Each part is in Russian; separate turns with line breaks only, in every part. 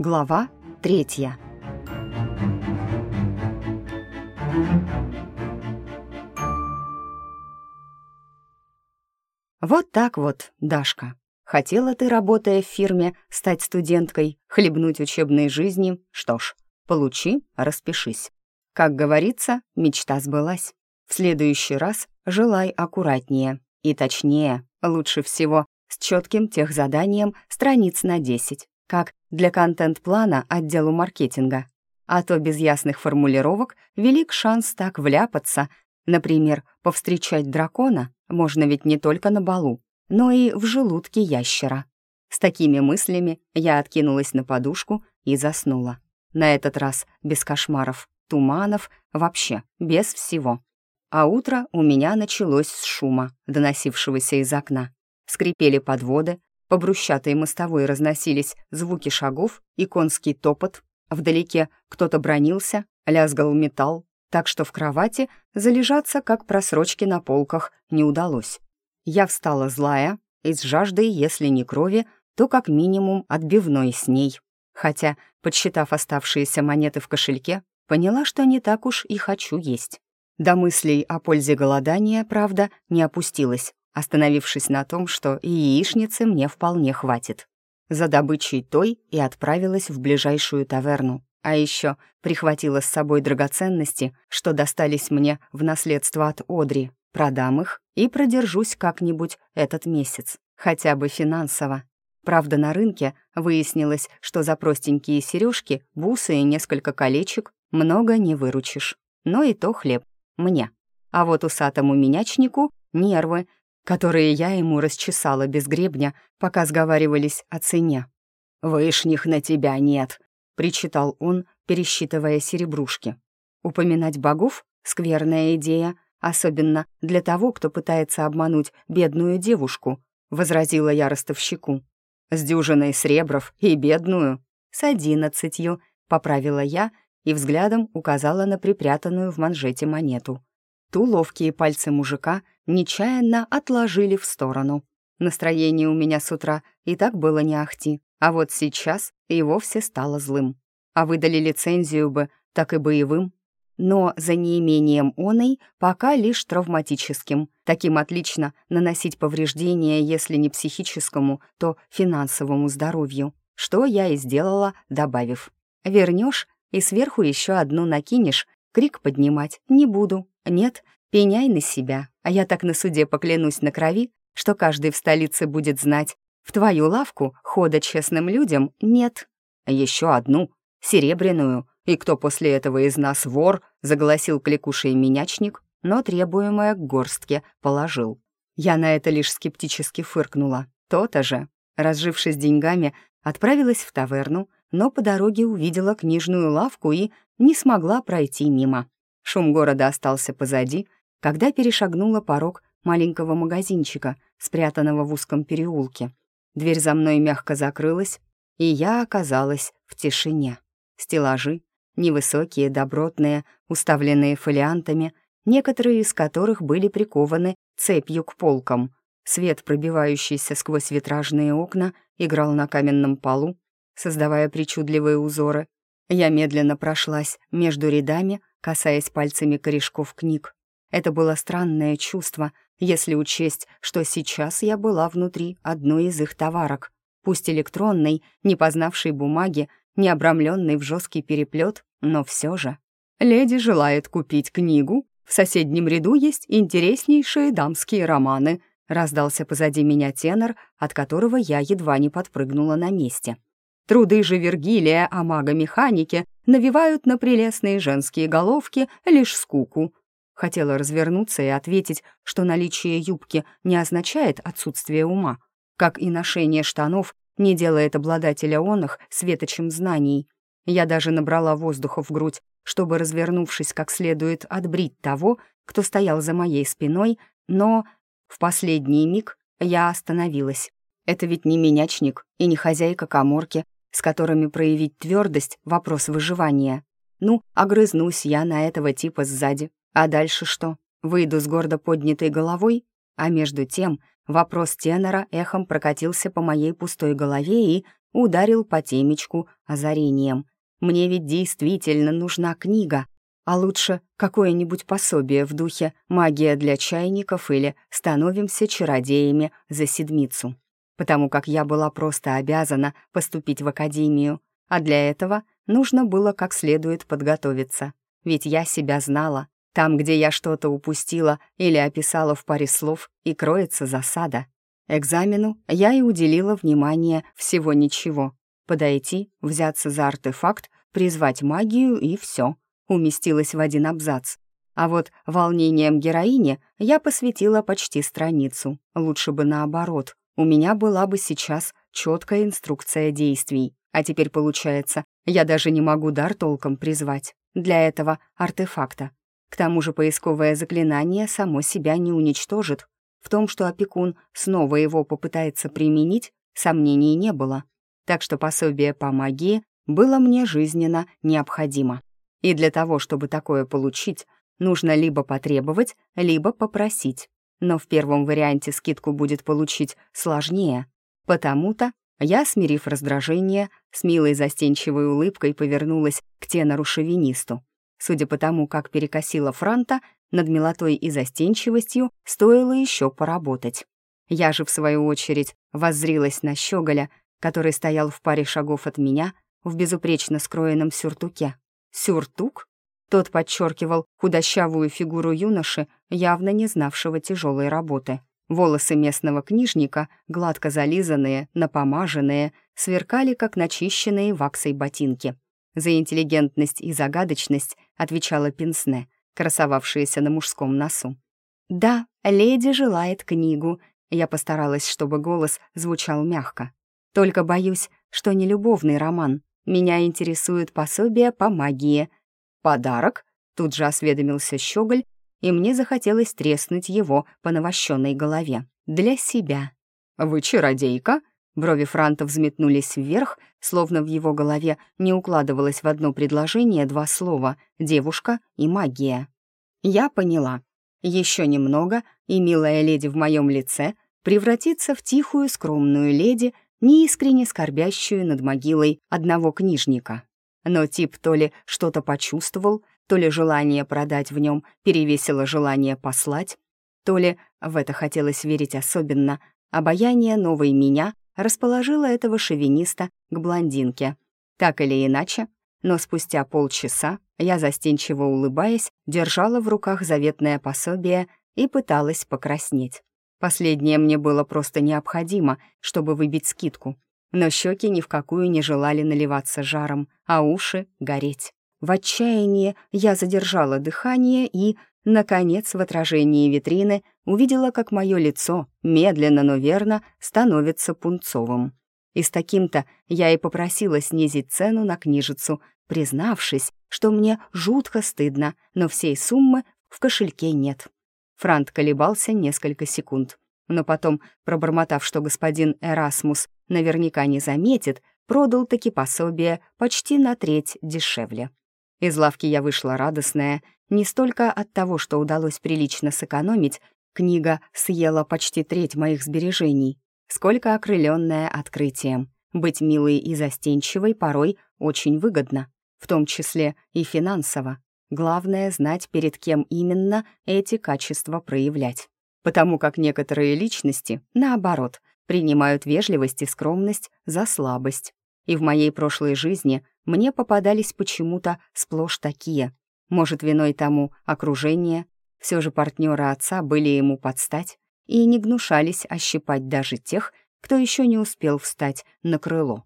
Глава третья. Вот так вот, Дашка. Хотела ты, работая в фирме, стать студенткой, хлебнуть учебной жизни? Что ж, получи, распишись. Как говорится, мечта сбылась. В следующий раз желай аккуратнее и точнее, лучше всего с четким техзаданием страниц на 10, как для контент-плана отделу маркетинга. А то без ясных формулировок велик шанс так вляпаться. Например, повстречать дракона можно ведь не только на балу, но и в желудке ящера. С такими мыслями я откинулась на подушку и заснула. На этот раз без кошмаров, туманов, вообще без всего. А утро у меня началось с шума, доносившегося из окна. Скрипели подводы, по брусчатой мостовой разносились звуки шагов и конский топот. Вдалеке кто-то бронился, лязгал металл, так что в кровати залежаться, как просрочки на полках, не удалось. Я встала злая и с жаждой, если не крови, то как минимум отбивной с ней. Хотя, подсчитав оставшиеся монеты в кошельке, поняла, что не так уж и хочу есть. До мыслей о пользе голодания, правда, не опустилась, остановившись на том, что и яичницы мне вполне хватит. За добычей той и отправилась в ближайшую таверну. А еще прихватила с собой драгоценности, что достались мне в наследство от Одри. Продам их и продержусь как-нибудь этот месяц, хотя бы финансово. Правда, на рынке выяснилось, что за простенькие сережки, бусы и несколько колечек много не выручишь. Но и то хлеб мне. А вот усатому менячнику — нервы, которые я ему расчесала без гребня, пока сговаривались о цене. «Вышних на тебя нет», — причитал он, пересчитывая серебрушки. «Упоминать богов — скверная идея, особенно для того, кто пытается обмануть бедную девушку», — возразила я ростовщику. «С дюжиной сребров и бедную?» «С одиннадцатью», — поправила я и взглядом указала на припрятанную в манжете монету. Ту ловкие пальцы мужика нечаянно отложили в сторону. Настроение у меня с утра и так было не ахти, а вот сейчас и вовсе стало злым. А выдали лицензию бы, так и боевым. Но за неимением оной пока лишь травматическим. Таким отлично наносить повреждения, если не психическому, то финансовому здоровью. Что я и сделала, добавив. «Вернешь и сверху еще одну накинешь, крик поднимать не буду. Нет, пеняй на себя, а я так на суде поклянусь на крови, что каждый в столице будет знать, в твою лавку хода честным людям нет. Еще одну, серебряную, и кто после этого из нас вор, заголосил кликушей менячник, но требуемое к горстке положил. Я на это лишь скептически фыркнула. То-то же. Разжившись деньгами, отправилась в таверну, но по дороге увидела книжную лавку и не смогла пройти мимо. Шум города остался позади, когда перешагнула порог маленького магазинчика, спрятанного в узком переулке. Дверь за мной мягко закрылась, и я оказалась в тишине. Стеллажи, невысокие, добротные, уставленные фолиантами, некоторые из которых были прикованы цепью к полкам. Свет, пробивающийся сквозь витражные окна, играл на каменном полу, создавая причудливые узоры. Я медленно прошлась между рядами, касаясь пальцами корешков книг. Это было странное чувство, если учесть, что сейчас я была внутри одной из их товарок, пусть электронной, не познавшей бумаги, не обрамленной в жесткий переплет, но все же. «Леди желает купить книгу. В соседнем ряду есть интереснейшие дамские романы», раздался позади меня тенор, от которого я едва не подпрыгнула на месте. Труды же Вергилия о магомеханике навевают на прелестные женские головки лишь скуку. Хотела развернуться и ответить, что наличие юбки не означает отсутствие ума, как и ношение штанов не делает обладателя онных светочем знаний. Я даже набрала воздуха в грудь, чтобы, развернувшись как следует, отбрить того, кто стоял за моей спиной, но в последний миг я остановилась. Это ведь не менячник и не хозяйка коморки, с которыми проявить твердость — вопрос выживания. Ну, огрызнусь я на этого типа сзади. А дальше что? Выйду с гордо поднятой головой? А между тем Вопрос тенора эхом прокатился по моей пустой голове и ударил по темечку озарением. Мне ведь действительно нужна книга, а лучше какое-нибудь пособие в духе «Магия для чайников» или «Становимся чародеями за седмицу». Потому как я была просто обязана поступить в академию, а для этого нужно было как следует подготовиться. Ведь я себя знала. Там, где я что-то упустила или описала в паре слов, и кроется засада. Экзамену я и уделила внимание всего ничего. Подойти, взяться за артефакт, призвать магию и все. Уместилась в один абзац. А вот волнением героини я посвятила почти страницу. Лучше бы наоборот. У меня была бы сейчас четкая инструкция действий. А теперь получается, я даже не могу дар толком призвать. Для этого артефакта. К тому же поисковое заклинание само себя не уничтожит. В том, что опекун снова его попытается применить, сомнений не было. Так что пособие по магии было мне жизненно необходимо. И для того, чтобы такое получить, нужно либо потребовать, либо попросить. Но в первом варианте скидку будет получить сложнее. Потому-то я, смирив раздражение, с милой застенчивой улыбкой повернулась к тенору-шовинисту. Судя по тому, как перекосила франта, над милотой и застенчивостью стоило еще поработать. Я же, в свою очередь, воззрилась на щеголя, который стоял в паре шагов от меня в безупречно скроенном сюртуке. Сюртук? Тот подчеркивал худощавую фигуру юноши, явно не знавшего тяжелой работы. Волосы местного книжника, гладко зализанные, напомаженные, сверкали, как начищенные ваксой ботинки. За интеллигентность и загадочность отвечала Пинсне, красовавшаяся на мужском носу. «Да, леди желает книгу», я постаралась, чтобы голос звучал мягко. «Только боюсь, что не любовный роман. Меня интересует пособие по магии». «Подарок?» — тут же осведомился Щеголь, и мне захотелось треснуть его по навощенной голове. «Для себя». «Вы чародейка?» Брови Франта взметнулись вверх, словно в его голове не укладывалось в одно предложение два слова «девушка» и «магия». Я поняла. Еще немного, и милая леди в моем лице превратится в тихую скромную леди, неискренне скорбящую над могилой одного книжника. Но тип то ли что-то почувствовал, то ли желание продать в нем перевесило желание послать, то ли, в это хотелось верить особенно, обаяние новой меня расположила этого шовиниста к блондинке. Так или иначе, но спустя полчаса я, застенчиво улыбаясь, держала в руках заветное пособие и пыталась покраснеть. Последнее мне было просто необходимо, чтобы выбить скидку. Но щеки ни в какую не желали наливаться жаром, а уши — гореть. В отчаянии я задержала дыхание и, Наконец, в отражении витрины увидела, как мое лицо, медленно, но верно, становится пунцовым. И с таким-то я и попросила снизить цену на книжицу, признавшись, что мне жутко стыдно, но всей суммы в кошельке нет. Франт колебался несколько секунд, но потом, пробормотав, что господин Эрасмус наверняка не заметит, продал таки пособие почти на треть дешевле. Из лавки я вышла радостная, не столько от того, что удалось прилично сэкономить, книга съела почти треть моих сбережений, сколько окрыленная открытием. Быть милой и застенчивой порой очень выгодно, в том числе и финансово. Главное — знать, перед кем именно эти качества проявлять. Потому как некоторые личности, наоборот, принимают вежливость и скромность за слабость. И в моей прошлой жизни мне попадались почему-то сплошь такие. Может, виной тому окружение. Все же партнеры отца были ему подстать и не гнушались ощипать даже тех, кто еще не успел встать на крыло.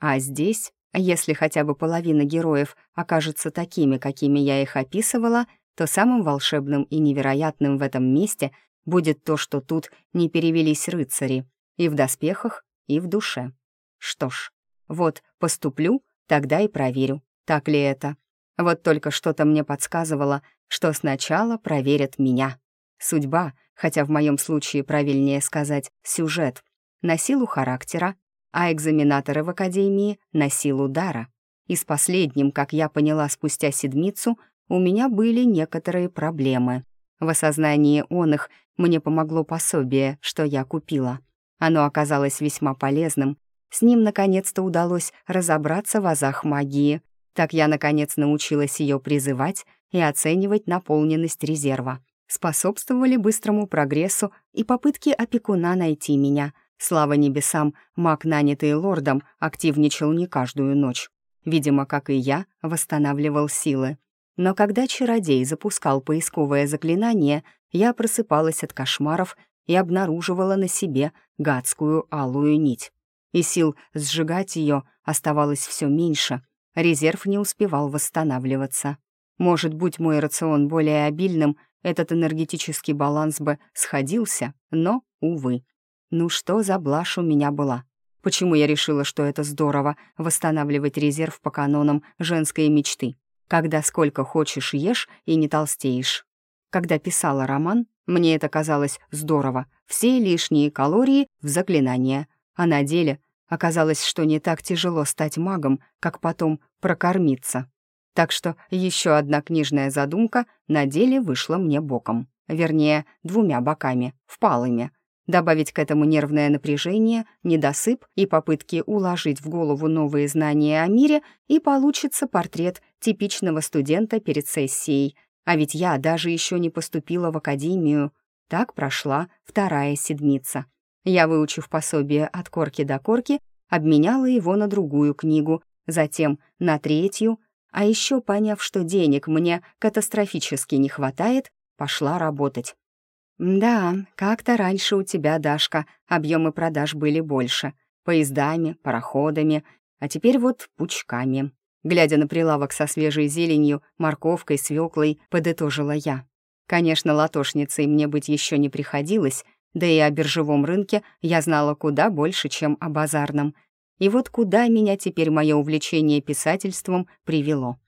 А здесь, если хотя бы половина героев окажется такими, какими я их описывала, то самым волшебным и невероятным в этом месте будет то, что тут не перевелись рыцари и в доспехах, и в душе. Что ж, вот поступлю, Тогда и проверю, так ли это. Вот только что-то мне подсказывало, что сначала проверят меня. Судьба, хотя в моем случае правильнее сказать сюжет, на силу характера, а экзаменаторы в академии — на силу дара. И с последним, как я поняла спустя седмицу, у меня были некоторые проблемы. В осознании он их мне помогло пособие, что я купила. Оно оказалось весьма полезным. С ним наконец-то удалось разобраться в азах магии. Так я, наконец, научилась ее призывать и оценивать наполненность резерва. Способствовали быстрому прогрессу и попытке опекуна найти меня. Слава небесам, маг, нанятый лордом, активничал не каждую ночь. Видимо, как и я, восстанавливал силы. Но когда чародей запускал поисковое заклинание, я просыпалась от кошмаров и обнаруживала на себе гадскую алую нить. И сил сжигать ее оставалось все меньше, резерв не успевал восстанавливаться. Может, будь мой рацион более обильным, этот энергетический баланс бы сходился, но, увы. Ну что за блажь у меня была? Почему я решила, что это здорово — восстанавливать резерв по канонам женской мечты, когда сколько хочешь ешь и не толстеешь? Когда писала роман, мне это казалось здорово, все лишние калории в заклинание, а на деле оказалось, что не так тяжело стать магом, как потом прокормиться. Так что еще одна книжная задумка на деле вышла мне боком. Вернее, двумя боками, впалыми. Добавить к этому нервное напряжение, недосып и попытки уложить в голову новые знания о мире, и получится портрет типичного студента перед сессией. А ведь я даже еще не поступила в академию. Так прошла вторая седмица. Я, выучив пособие от корки до корки, обменяла его на другую книгу, затем на третью, а еще, поняв, что денег мне катастрофически не хватает, пошла работать. «Да, как-то раньше у тебя, Дашка, объемы продаж были больше. Поездами, пароходами, а теперь вот пучками». Глядя на прилавок со свежей зеленью, морковкой, свеклой, подытожила я. Конечно, латошницей мне быть еще не приходилось, да и о биржевом рынке я знала куда больше, чем о базарном. И вот куда меня теперь мое увлечение писательством привело.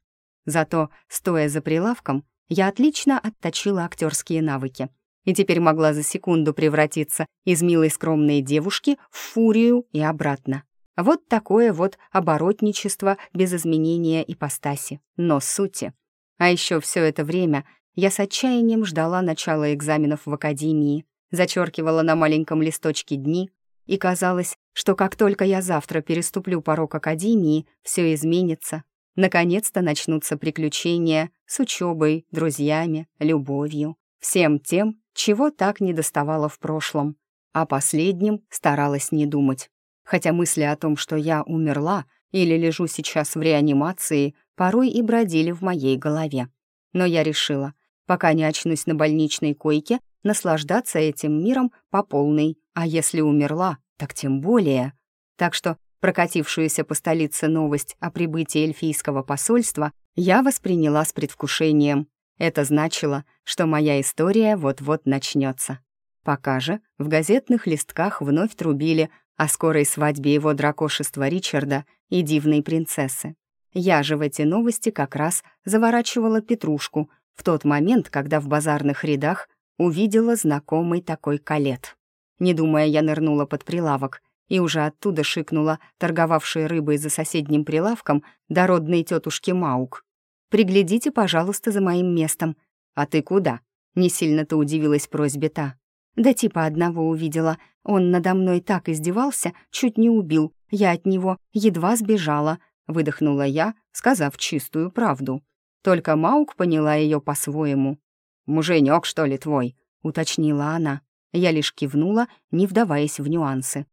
Зато, стоя за прилавком, я отлично отточила актерские навыки и теперь могла за секунду превратиться из милой скромной девушки в фурию и обратно. Вот такое вот оборотничество без изменения ипостаси, но сути. А еще все это время я с отчаянием ждала начала экзаменов в академии, зачеркивала на маленьком листочке дни, и казалось, что как только я завтра переступлю порог академии, все изменится. Наконец-то начнутся приключения с учебой, друзьями, любовью, всем тем, чего так не доставало в прошлом. А последним старалась не думать. Хотя мысли о том, что я умерла или лежу сейчас в реанимации, порой и бродили в моей голове. Но я решила, пока не очнусь на больничной койке, наслаждаться этим миром по полной, а если умерла, так тем более. Так что прокатившуюся по столице новость о прибытии эльфийского посольства я восприняла с предвкушением. Это значило, что моя история вот-вот начнется. Пока же в газетных листках вновь трубили о скорой свадьбе его дракошества Ричарда и дивной принцессы. Я же в эти новости как раз заворачивала петрушку в тот момент, когда в базарных рядах увидела знакомый такой калет. Не думая, я нырнула под прилавок и уже оттуда шикнула торговавшей рыбой за соседним прилавком дородной тетушке Маук. «Приглядите, пожалуйста, за моим местом». «А ты куда?» — не сильно-то удивилась просьбе та. «Да типа одного увидела. Он надо мной так издевался, чуть не убил. Я от него едва сбежала», — выдохнула я, сказав чистую правду. Только Маук поняла ее по-своему. «Муженек, что ли, твой?» — уточнила она. Я лишь кивнула, не вдаваясь в нюансы.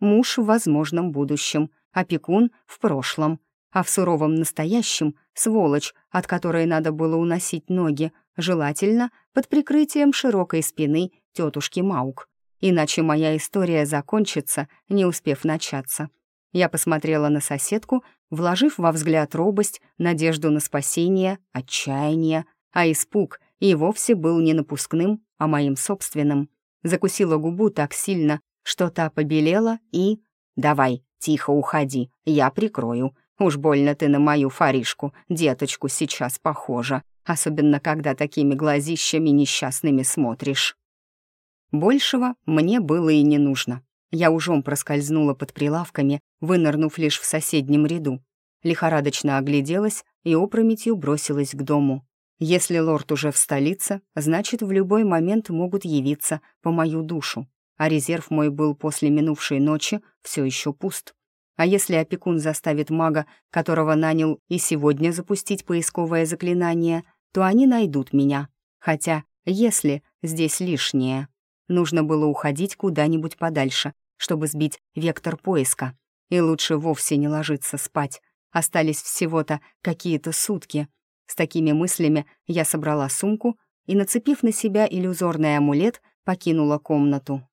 Муж в возможном будущем, опекун в прошлом, а в суровом настоящем — сволочь, от которой надо было уносить ноги, желательно под прикрытием широкой спины тетушки Маук. Иначе моя история закончится, не успев начаться. Я посмотрела на соседку, вложив во взгляд робость, надежду на спасение, отчаяние, а испуг и вовсе был не напускным, а моим собственным. Закусила губу так сильно, что та побелела и... «Давай, тихо уходи, я прикрою. Уж больно ты на мою фаришку, деточку, сейчас похожа, особенно когда такими глазищами несчастными смотришь». Большего мне было и не нужно. Я ужом проскользнула под прилавками, вынырнув лишь в соседнем ряду. Лихорадочно огляделась и опрометью бросилась к дому. Если лорд уже в столице, значит, в любой момент могут явиться по мою душу, а резерв мой был после минувшей ночи все еще пуст. А если опекун заставит мага, которого нанял, и сегодня запустить поисковое заклинание, то они найдут меня. Хотя, если здесь лишнее, нужно было уходить куда-нибудь подальше, чтобы сбить вектор поиска. И лучше вовсе не ложиться спать. Остались всего-то какие-то сутки. С такими мыслями я собрала сумку и, нацепив на себя иллюзорный амулет, покинула комнату.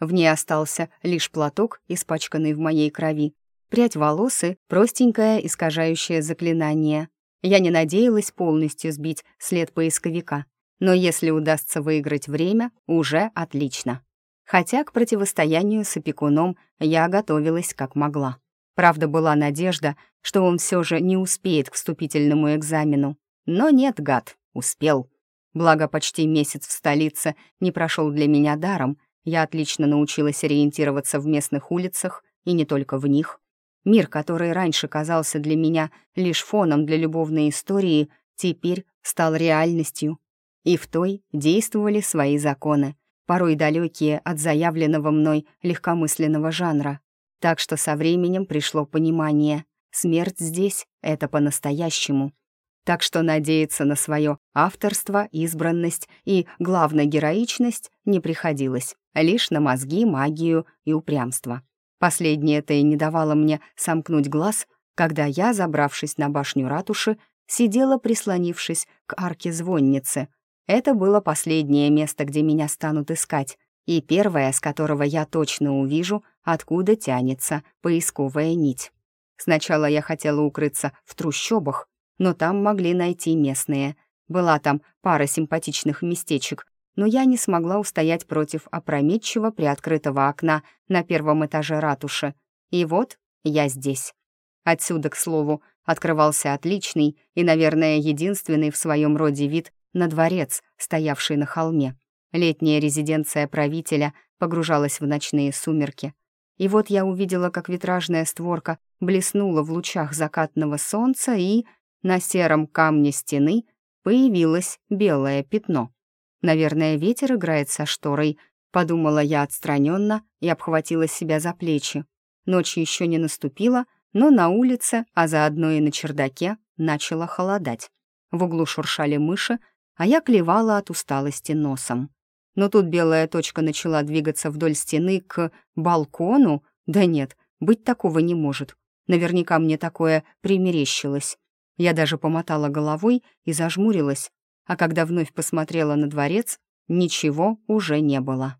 В ней остался лишь платок, испачканный в моей крови, прядь волос и простенькое искажающее заклинание. Я не надеялась полностью сбить след поисковика, но если удастся выиграть время, уже отлично. Хотя к противостоянию с опекуном я готовилась как могла. Правда, была надежда, что он все же не успеет к вступительному экзамену. Но нет, гад, успел. Благо, почти месяц в столице не прошел для меня даром, я отлично научилась ориентироваться в местных улицах, и не только в них. Мир, который раньше казался для меня лишь фоном для любовной истории, теперь стал реальностью. И в той действовали свои законы, порой далекие от заявленного мной легкомысленного жанра. Так что со временем пришло понимание. Смерть здесь — это по-настоящему. Так что надеяться на свое авторство, избранность и, главное, героичность не приходилось лишь на мозги, магию и упрямство. Последнее-то и не давало мне сомкнуть глаз, когда я, забравшись на башню ратуши, сидела, прислонившись к арке звонницы. Это было последнее место, где меня станут искать, и первое, с которого я точно увижу, откуда тянется поисковая нить. Сначала я хотела укрыться в трущобах, но там могли найти местные. Была там пара симпатичных местечек, но я не смогла устоять против опрометчиво приоткрытого окна на первом этаже ратуши. И вот я здесь. Отсюда, к слову, открывался отличный и, наверное, единственный в своем роде вид на дворец, стоявший на холме. Летняя резиденция правителя погружалась в ночные сумерки. И вот я увидела, как витражная створка блеснула в лучах закатного солнца, и на сером камне стены появилось белое пятно. Наверное, ветер играет со шторой, подумала я отстраненно и обхватила себя за плечи. Ночь еще не наступила, но на улице, а заодно и на чердаке, начало холодать. В углу шуршали мыши, а я клевала от усталости носом. Но тут белая точка начала двигаться вдоль стены к балкону. Да нет, быть такого не может. Наверняка мне такое примерещилось. Я даже помотала головой и зажмурилась, а когда вновь посмотрела на дворец, ничего уже не было.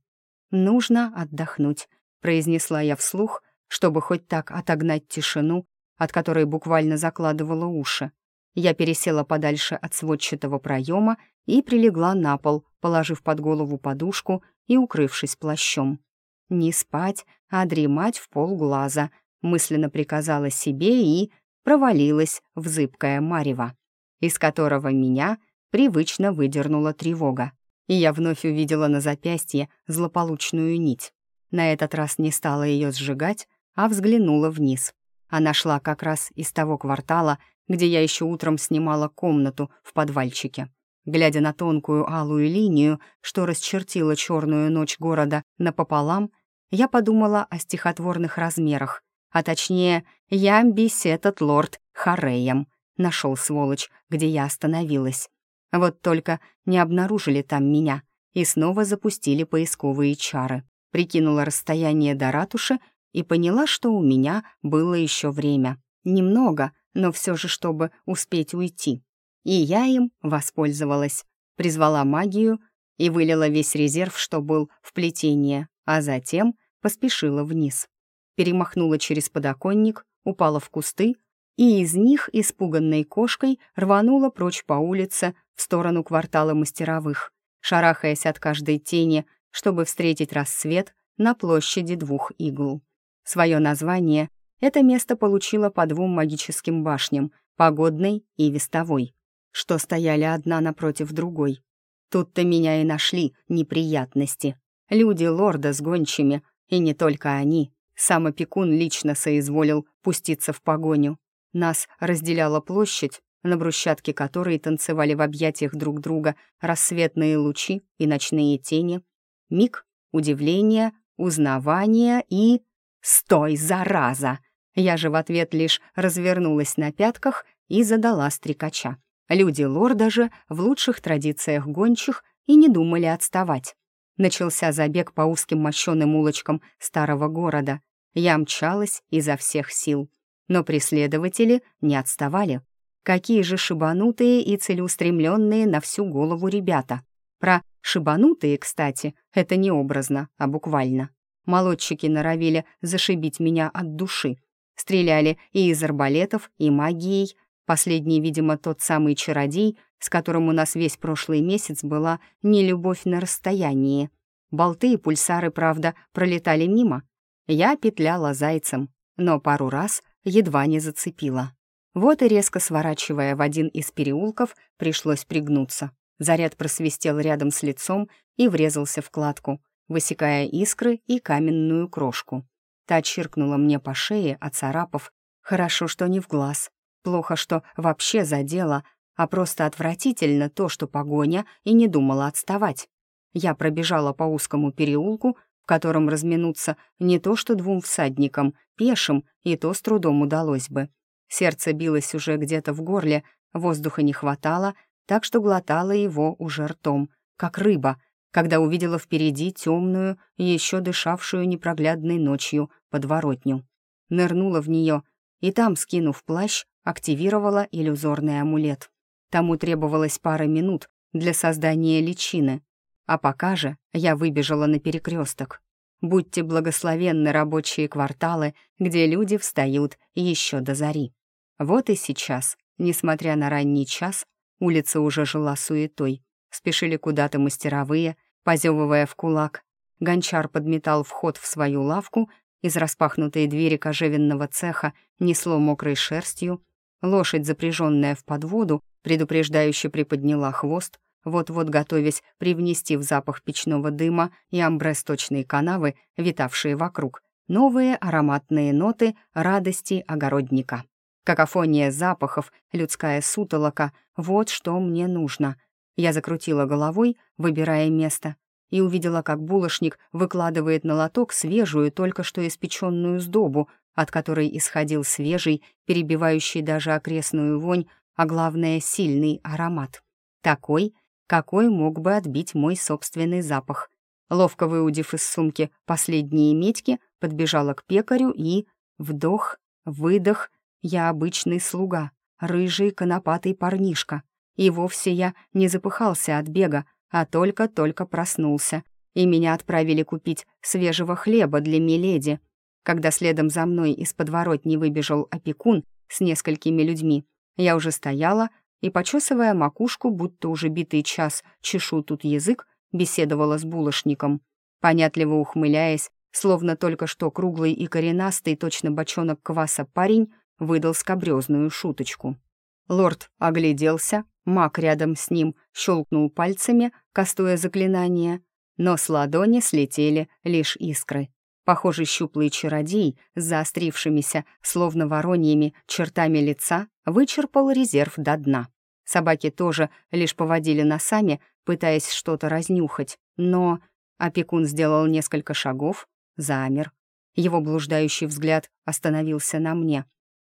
«Нужно отдохнуть», — произнесла я вслух, чтобы хоть так отогнать тишину, от которой буквально закладывала уши. Я пересела подальше от сводчатого проема и прилегла на пол, положив под голову подушку и укрывшись плащом. «Не спать, а дремать в полглаза», — мысленно приказала себе и провалилась в зыбкое марево, из которого меня — привычно выдернула тревога, и я вновь увидела на запястье злополучную нить. На этот раз не стала ее сжигать, а взглянула вниз. Она шла как раз из того квартала, где я еще утром снимала комнату в подвальчике. Глядя на тонкую алую линию, что расчертила черную ночь города напополам, я подумала о стихотворных размерах, а точнее, ямбись этот лорд Хареем. Нашел сволочь, где я остановилась. Вот только не обнаружили там меня и снова запустили поисковые чары. Прикинула расстояние до ратуши и поняла, что у меня было еще время. Немного, но все же, чтобы успеть уйти. И я им воспользовалась. Призвала магию и вылила весь резерв, что был в плетение, а затем поспешила вниз. Перемахнула через подоконник, упала в кусты, и из них, испуганной кошкой, рванула прочь по улице, в сторону квартала мастеровых, шарахаясь от каждой тени, чтобы встретить рассвет на площади двух игл. Свое название это место получило по двум магическим башням, погодной и вестовой, что стояли одна напротив другой. Тут-то меня и нашли неприятности. Люди лорда с гончими, и не только они. Сам опекун лично соизволил пуститься в погоню. Нас разделяла площадь, на брусчатке которой танцевали в объятиях друг друга рассветные лучи и ночные тени. Миг, удивление, узнавание и... «Стой, зараза!» Я же в ответ лишь развернулась на пятках и задала стрекача. Люди лорда же в лучших традициях гончих и не думали отставать. Начался забег по узким мощеным улочкам старого города. Я мчалась изо всех сил. Но преследователи не отставали. Какие же шибанутые и целеустремленные на всю голову ребята. Про шибанутые, кстати, это не образно, а буквально. Молодчики норовили зашибить меня от души. Стреляли и из арбалетов, и магией. Последний, видимо, тот самый чародей, с которым у нас весь прошлый месяц была не любовь на расстоянии. Болты и пульсары, правда, пролетали мимо. Я петляла зайцем, но пару раз едва не зацепила. Вот и резко сворачивая в один из переулков, пришлось пригнуться. Заряд просвистел рядом с лицом и врезался в кладку, высекая искры и каменную крошку. Та чиркнула мне по шее, оцарапав. Хорошо, что не в глаз. Плохо, что вообще задела, а просто отвратительно то, что погоня и не думала отставать. Я пробежала по узкому переулку, в котором разминуться не то что двум всадникам, пешим, и то с трудом удалось бы. Сердце билось уже где-то в горле, воздуха не хватало, так что глотала его уже ртом, как рыба, когда увидела впереди темную, еще дышавшую непроглядной ночью подворотню. Нырнула в нее и там, скинув плащ, активировала иллюзорный амулет. Тому требовалось пара минут для создания личины. А пока же я выбежала на перекресток. Будьте благословенны рабочие кварталы, где люди встают еще до зари. Вот и сейчас, несмотря на ранний час, улица уже жила суетой. Спешили куда-то мастеровые, позевывая в кулак. Гончар подметал вход в свою лавку, из распахнутой двери кожевенного цеха несло мокрой шерстью, лошадь, запряженная в подводу, предупреждающе приподняла хвост, вот-вот готовясь привнести в запах печного дыма и амбре-сточные канавы, витавшие вокруг, новые ароматные ноты радости огородника. Какофония запахов, людская сутолока — вот что мне нужно. Я закрутила головой, выбирая место, и увидела, как булочник выкладывает на лоток свежую, только что испеченную сдобу, от которой исходил свежий, перебивающий даже окрестную вонь, а главное, сильный аромат. Такой, какой мог бы отбить мой собственный запах. Ловко выудив из сумки последние медьки, подбежала к пекарю и... Вдох, выдох, я обычный слуга, рыжий конопатый парнишка. И вовсе я не запыхался от бега, а только-только проснулся. И меня отправили купить свежего хлеба для миледи. Когда следом за мной из подворотни выбежал опекун с несколькими людьми, я уже стояла и, почесывая макушку, будто уже битый час чешу тут язык, беседовала с булочником. Понятливо ухмыляясь, словно только что круглый и коренастый, точно бочонок кваса парень, выдал скобрезную шуточку. Лорд огляделся, маг рядом с ним щелкнул пальцами, кастуя заклинание, но с ладони слетели лишь искры. Похожий щуплый чародей с заострившимися, словно вороньями, чертами лица вычерпал резерв до дна. Собаки тоже лишь поводили носами, пытаясь что-то разнюхать, но опекун сделал несколько шагов, замер. Его блуждающий взгляд остановился на мне.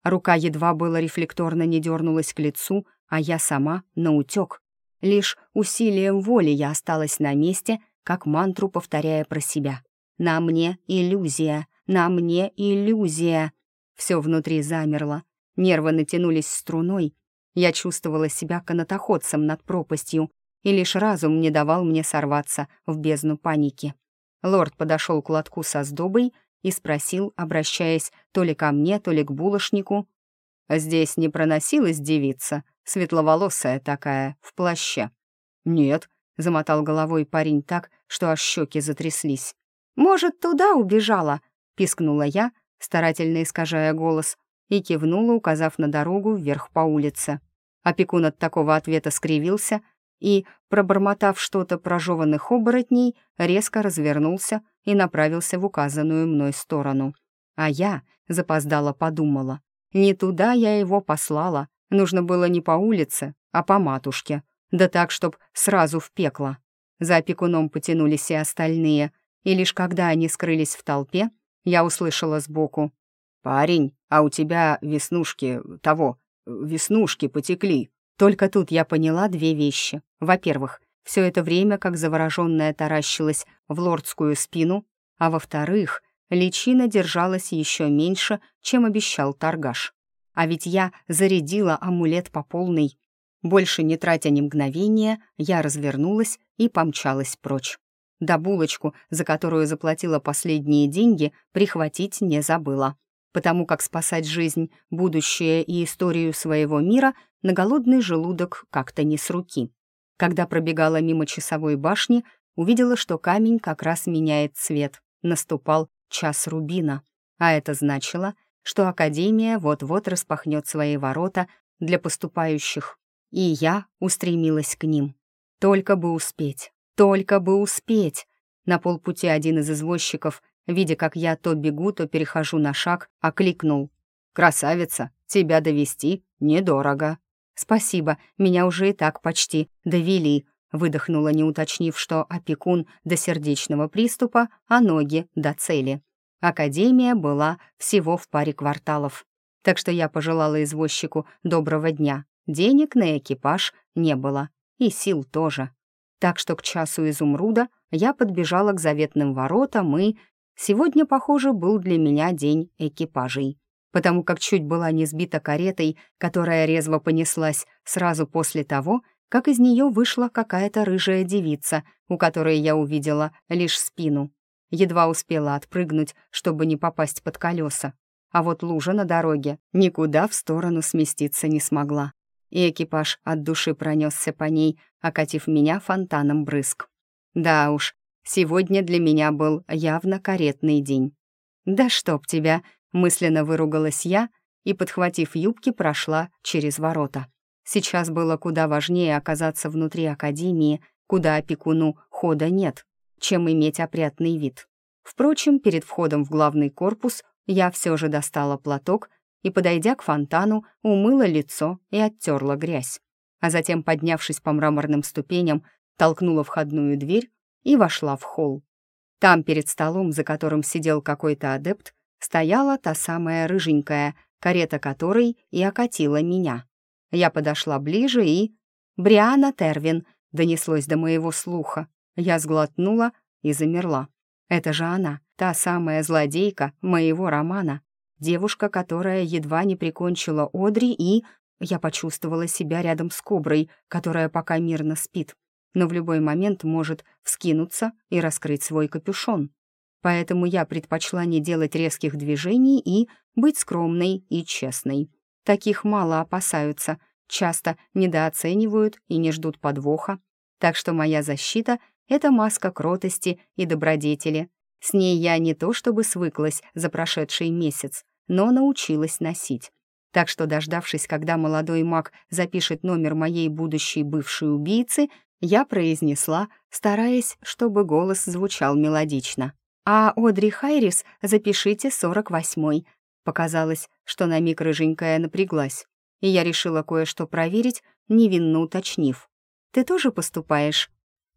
Рука едва было рефлекторно не дернулась к лицу, а я сама наутек. Лишь усилием воли я осталась на месте, как мантру повторяя про себя. На мне иллюзия, на мне иллюзия. Все внутри замерло, нервы натянулись струной. Я чувствовала себя канатоходцем над пропастью, и лишь разум не давал мне сорваться в бездну паники. Лорд подошел к лотку со сдобой и спросил, обращаясь то ли ко мне, то ли к булочнику. «Здесь не проносилась девица, светловолосая такая, в плаще?» «Нет», — замотал головой парень так, что аж щеки затряслись. «Может, туда убежала?» — пискнула я, старательно искажая голос, и кивнула, указав на дорогу вверх по улице. Опекун от такого ответа скривился и, пробормотав что-то про жеванных оборотней, резко развернулся и направился в указанную мной сторону. А я запоздала подумала. Не туда я его послала, Нужно было не по улице, а по матушке. Да так, чтоб сразу в пекло. За опекуном потянулись и остальные, и лишь когда они скрылись в толпе, я услышала сбоку. «Парень, а у тебя веснушки того, веснушки потекли». Только тут я поняла две вещи. Во-первых, все это время, как завороженная таращилась в лордскую спину, а во-вторых, личина держалась еще меньше, чем обещал торгаш. А ведь я зарядила амулет по полной. Больше не тратя ни мгновения, я развернулась и помчалась прочь. Да булочку, за которую заплатила последние деньги, прихватить не забыла. Потому как спасать жизнь, будущее и историю своего мира на голодный желудок как-то не с руки. Когда пробегала мимо часовой башни, увидела, что камень как раз меняет цвет. Наступал час рубина. А это значило, что Академия вот-вот распахнет свои ворота для поступающих. И я устремилась к ним. Только бы успеть, только бы успеть. На полпути один из извозчиков, видя, как я то бегу, то перехожу на шаг, окликнул. «Красавица, тебя довести недорого». «Спасибо, меня уже и так почти довели», выдохнула, не уточнив, что опекун до сердечного приступа, а ноги до цели. Академия была всего в паре кварталов. Так что я пожелала извозчику доброго дня. Денег на экипаж не было. И сил тоже. Так что к часу изумруда я подбежала к заветным воротам и... Сегодня, похоже, был для меня день экипажей. Потому как чуть была не сбита каретой, которая резво понеслась сразу после того, как из нее вышла какая-то рыжая девица, у которой я увидела лишь спину едва успела отпрыгнуть, чтобы не попасть под колеса. А вот лужа на дороге никуда в сторону сместиться не смогла. И экипаж от души пронесся по ней, окатив меня фонтаном брызг. Да уж, сегодня для меня был явно каретный день. «Да чтоб тебя!» — мысленно выругалась я и, подхватив юбки, прошла через ворота. Сейчас было куда важнее оказаться внутри академии, куда опекуну хода нет, чем иметь опрятный вид. Впрочем, перед входом в главный корпус я все же достала платок и, подойдя к фонтану, умыла лицо и оттерла грязь. А затем, поднявшись по мраморным ступеням, толкнула входную дверь и вошла в холл. Там, перед столом, за которым сидел какой-то адепт, стояла та самая рыженькая, карета которой и окатила меня. Я подошла ближе и... «Бриана Тервин», — донеслось до моего слуха. Я сглотнула и замерла. Это же она, та самая злодейка моего романа. Девушка, которая едва не прикончила Одри и... Я почувствовала себя рядом с коброй, которая пока мирно спит, но в любой момент может вскинуться и раскрыть свой капюшон. Поэтому я предпочла не делать резких движений и быть скромной и честной. Таких мало опасаются, часто недооценивают и не ждут подвоха. Так что моя защита это маска кротости и добродетели. С ней я не то чтобы свыклась за прошедший месяц, но научилась носить. Так что, дождавшись, когда молодой маг запишет номер моей будущей бывшей убийцы, я произнесла, стараясь, чтобы голос звучал мелодично. «А Одри Хайрис запишите 48-й». Показалось, что на миг рыженькая напряглась, и я решила кое-что проверить, невинно уточнив. «Ты тоже поступаешь?»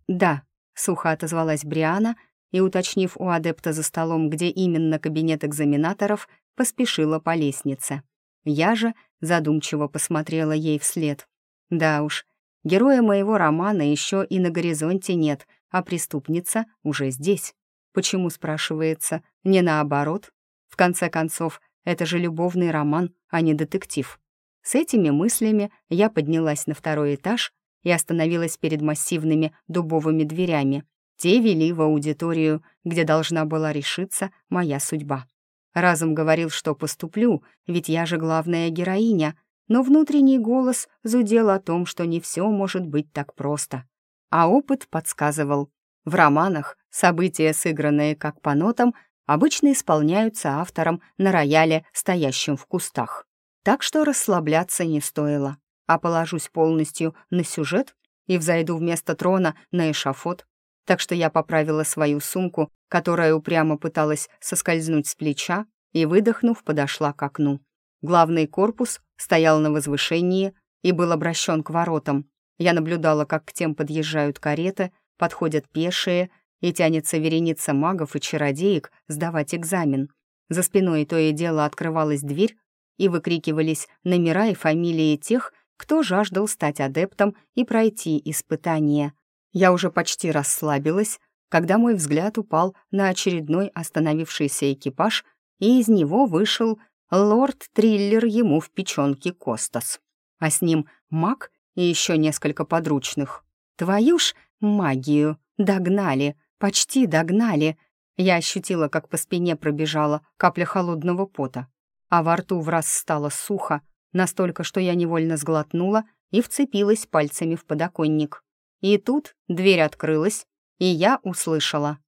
«Да», Сухо отозвалась Бриана и, уточнив у адепта за столом, где именно кабинет экзаменаторов, поспешила по лестнице. Я же задумчиво посмотрела ей вслед. Да уж, героя моего романа еще и на горизонте нет, а преступница уже здесь. Почему, спрашивается, не наоборот? В конце концов, это же любовный роман, а не детектив. С этими мыслями я поднялась на второй этаж и остановилась перед массивными дубовыми дверями. Те вели в аудиторию, где должна была решиться моя судьба. Разум говорил, что поступлю, ведь я же главная героиня, но внутренний голос зудел о том, что не все может быть так просто. А опыт подсказывал. В романах события, сыгранные как по нотам, обычно исполняются автором на рояле, стоящем в кустах. Так что расслабляться не стоило а положусь полностью на сюжет и взойду вместо трона на эшафот. Так что я поправила свою сумку, которая упрямо пыталась соскользнуть с плеча, и, выдохнув, подошла к окну. Главный корпус стоял на возвышении и был обращен к воротам. Я наблюдала, как к тем подъезжают кареты, подходят пешие, и тянется вереница магов и чародеек сдавать экзамен. За спиной то и дело открывалась дверь, и выкрикивались номера и фамилии тех, кто жаждал стать адептом и пройти испытание. Я уже почти расслабилась, когда мой взгляд упал на очередной остановившийся экипаж, и из него вышел лорд-триллер ему в печенке Костас. А с ним маг и еще несколько подручных. Твою ж магию! Догнали! Почти догнали! Я ощутила, как по спине пробежала капля холодного пота, а во рту в раз стало сухо, настолько, что я невольно сглотнула и вцепилась пальцами в подоконник. И тут дверь открылась, и я услышала.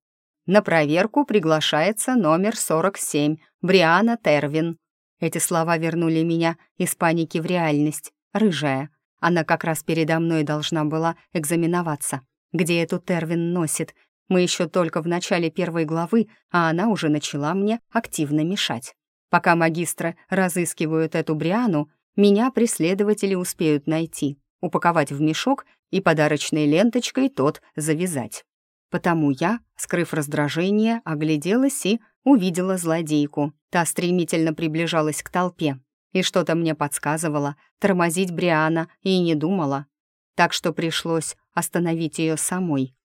На проверку приглашается номер 47, Бриана Тервин. Эти слова вернули меня из паники в реальность. Рыжая. Она как раз передо мной должна была экзаменоваться. Где эту Тервин носит? Мы еще только в начале первой главы, а она уже начала мне активно мешать. Пока магистры разыскивают эту Бриану, меня преследователи успеют найти, упаковать в мешок и подарочной ленточкой тот завязать. Потому я, скрыв раздражение, огляделась и увидела злодейку. Та стремительно приближалась к толпе. И что-то мне подсказывало, тормозить Бриана и не думала. Так что пришлось остановить ее самой.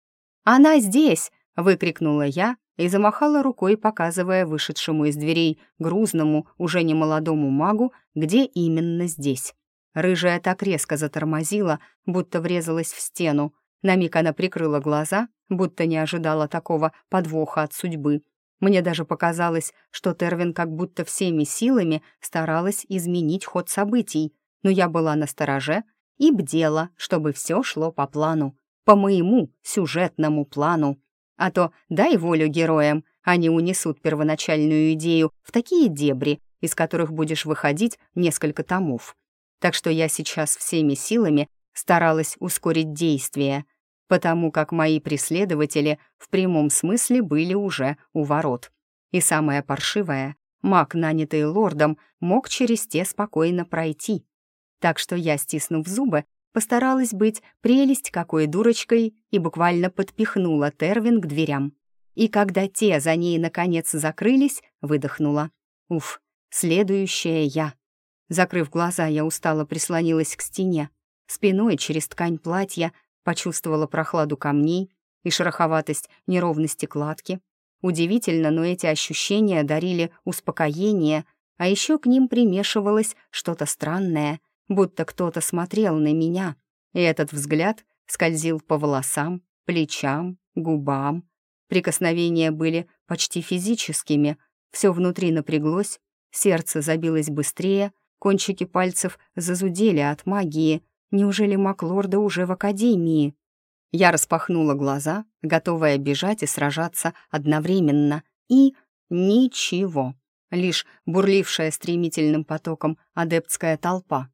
«Она здесь!» — выкрикнула я и замахала рукой, показывая вышедшему из дверей грузному, уже немолодому магу, где именно здесь. Рыжая так резко затормозила, будто врезалась в стену. На миг она прикрыла глаза, будто не ожидала такого подвоха от судьбы. Мне даже показалось, что Тервин как будто всеми силами старалась изменить ход событий, но я была на стороже и бдела, чтобы все шло по плану, по моему сюжетному плану. А то дай волю героям, они унесут первоначальную идею в такие дебри, из которых будешь выходить несколько томов. Так что я сейчас всеми силами старалась ускорить действия, потому как мои преследователи в прямом смысле были уже у ворот. И самое паршивое, маг, нанятый лордом, мог через те спокойно пройти. Так что я, стиснув зубы, Постаралась быть прелесть какой дурочкой и буквально подпихнула Тервин к дверям. И когда те за ней наконец закрылись, выдохнула. Уф, следующая я. Закрыв глаза, я устало прислонилась к стене. Спиной через ткань платья почувствовала прохладу камней и шероховатость неровности кладки. Удивительно, но эти ощущения дарили успокоение, а еще к ним примешивалось что-то странное — будто кто-то смотрел на меня, и этот взгляд скользил по волосам, плечам, губам. Прикосновения были почти физическими, все внутри напряглось, сердце забилось быстрее, кончики пальцев зазудели от магии. Неужели Маклорда уже в академии? Я распахнула глаза, готовая бежать и сражаться одновременно, и ничего. Лишь бурлившая стремительным потоком адептская толпа,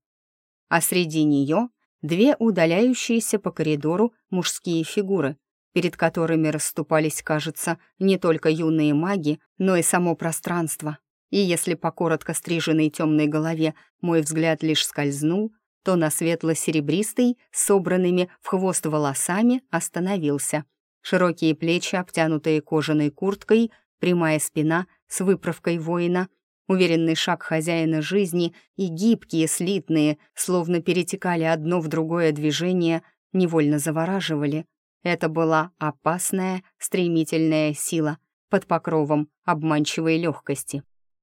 а среди нее две удаляющиеся по коридору мужские фигуры, перед которыми расступались, кажется, не только юные маги, но и само пространство. И если по коротко стриженной темной голове мой взгляд лишь скользнул, то на светло-серебристый, собранными в хвост волосами, остановился. Широкие плечи, обтянутые кожаной курткой, прямая спина с выправкой воина, Уверенный шаг хозяина жизни и гибкие, слитные, словно перетекали одно в другое движение, невольно завораживали. Это была опасная, стремительная сила под покровом обманчивой легкости.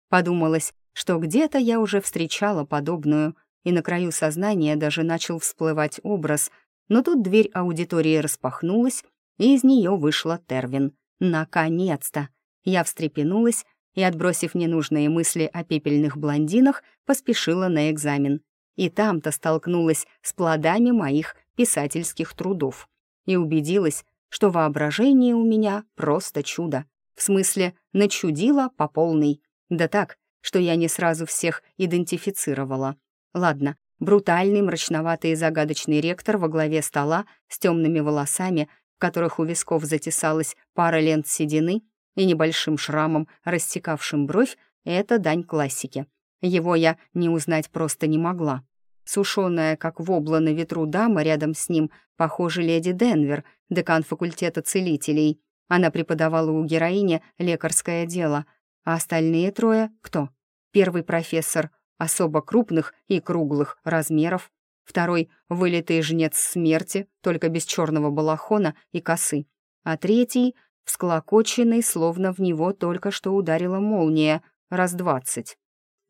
Подумалось, что где-то я уже встречала подобную, и на краю сознания даже начал всплывать образ, но тут дверь аудитории распахнулась, и из нее вышла Тервин. Наконец-то! Я встрепенулась и, отбросив ненужные мысли о пепельных блондинах, поспешила на экзамен. И там-то столкнулась с плодами моих писательских трудов и убедилась, что воображение у меня просто чудо. В смысле, начудила по полной. Да так, что я не сразу всех идентифицировала. Ладно, брутальный, мрачноватый и загадочный ректор во главе стола с темными волосами, в которых у висков затесалась пара лент седины, и небольшим шрамом, рассекавшим бровь, это дань классике. Его я не узнать просто не могла. Сушеная, как вобла на ветру дама рядом с ним, похоже, леди Денвер, декан факультета целителей. Она преподавала у героини лекарское дело, а остальные трое — кто? Первый профессор, особо крупных и круглых размеров, второй — вылитый жнец смерти, только без черного балахона и косы, а третий — всклокоченный, словно в него только что ударила молния, раз двадцать.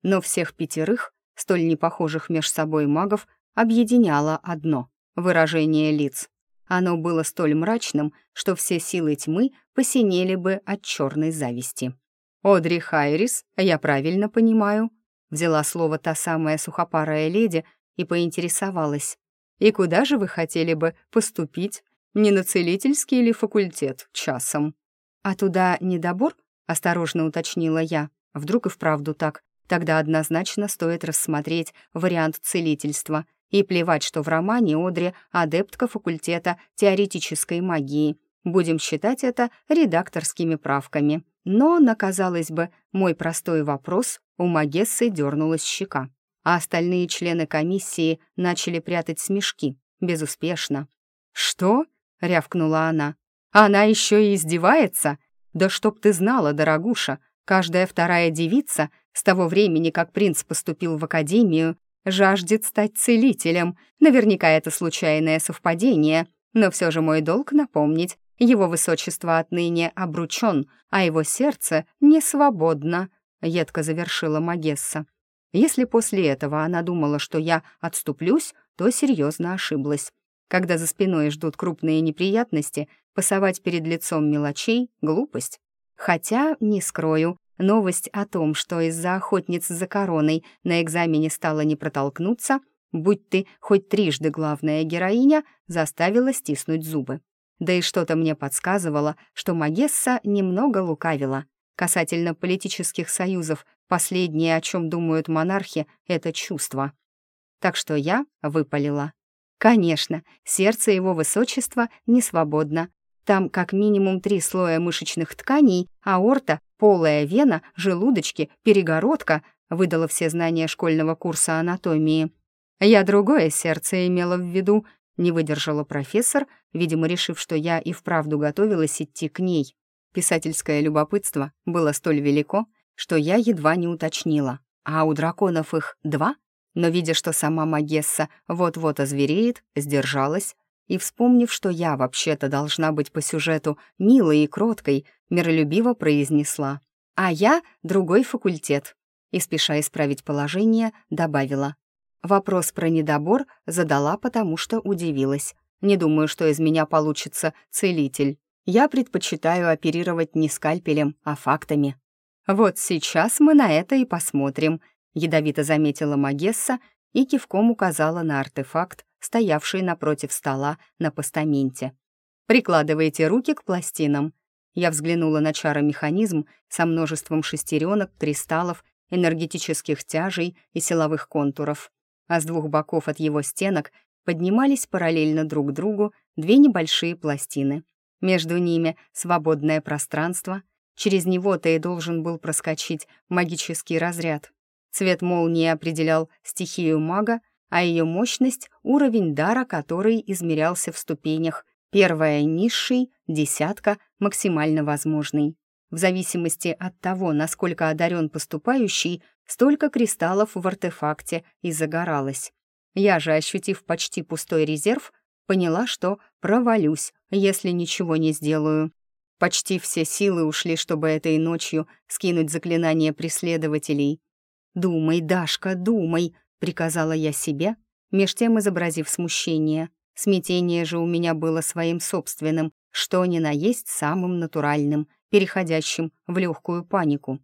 Но всех пятерых столь непохожих меж собой магов, объединяло одно — выражение лиц. Оно было столь мрачным, что все силы тьмы посинели бы от черной зависти. «Одри Хайрис, я правильно понимаю?» Взяла слово та самая сухопарая леди и поинтересовалась. «И куда же вы хотели бы поступить? Не на целительский или факультет часом?» «А туда недобор?» — осторожно уточнила я. Вдруг и вправду так. Тогда однозначно стоит рассмотреть вариант целительства и плевать, что в романе Одри адептка факультета теоретической магии. Будем считать это редакторскими правками. Но, на, казалось бы, мой простой вопрос у Магессы дернулась щека, а остальные члены комиссии начали прятать смешки, безуспешно. «Что?» — рявкнула она. «Она еще и издевается? Да чтоб ты знала, дорогуша, каждая вторая девица — с того времени, как принц поступил в академию, жаждет стать целителем. Наверняка это случайное совпадение, но все же мой долг напомнить, его высочество отныне обручен, а его сердце не свободно», — едко завершила Магесса. Если после этого она думала, что я отступлюсь, то серьезно ошиблась. Когда за спиной ждут крупные неприятности, пасовать перед лицом мелочей — глупость. Хотя, не скрою, Новость о том, что из-за охотниц за короной на экзамене стало не протолкнуться, будь ты хоть трижды главная героиня, заставила стиснуть зубы. Да и что-то мне подсказывало, что Магесса немного лукавила. Касательно политических союзов, последнее, о чем думают монархи, — это чувство. Так что я выпалила. Конечно, сердце его высочества не свободно, там как минимум три слоя мышечных тканей, аорта, полая вена, желудочки, перегородка, выдала все знания школьного курса анатомии. Я другое сердце имела в виду, не выдержала профессор, видимо, решив, что я и вправду готовилась идти к ней. Писательское любопытство было столь велико, что я едва не уточнила. А у драконов их два? Но, видя, что сама Магесса вот-вот озвереет, сдержалась, и, вспомнив, что я вообще-то должна быть по сюжету милой и кроткой, миролюбиво произнесла. «А я — другой факультет». И, спеша исправить положение, добавила. Вопрос про недобор задала, потому что удивилась. Не думаю, что из меня получится целитель. Я предпочитаю оперировать не скальпелем, а фактами. «Вот сейчас мы на это и посмотрим», — ядовито заметила Магесса и кивком указала на артефакт, стоявший напротив стола на постаменте. «Прикладывайте руки к пластинам». Я взглянула на чаромеханизм со множеством шестеренок, кристаллов, энергетических тяжей и силовых контуров. А с двух боков от его стенок поднимались параллельно друг другу две небольшие пластины. Между ними свободное пространство. Через него-то и должен был проскочить магический разряд. Цвет молнии определял стихию мага, а ее мощность — уровень дара, который измерялся в ступенях. Первая — низший, десятка — максимально возможный. В зависимости от того, насколько одарен поступающий, столько кристаллов в артефакте и загоралось. Я же, ощутив почти пустой резерв, поняла, что провалюсь, если ничего не сделаю. Почти все силы ушли, чтобы этой ночью скинуть заклинание преследователей. «Думай, Дашка, думай!» — приказала я себе, меж тем изобразив смущение. Смятение же у меня было своим собственным, что ни на есть самым натуральным, переходящим в легкую панику.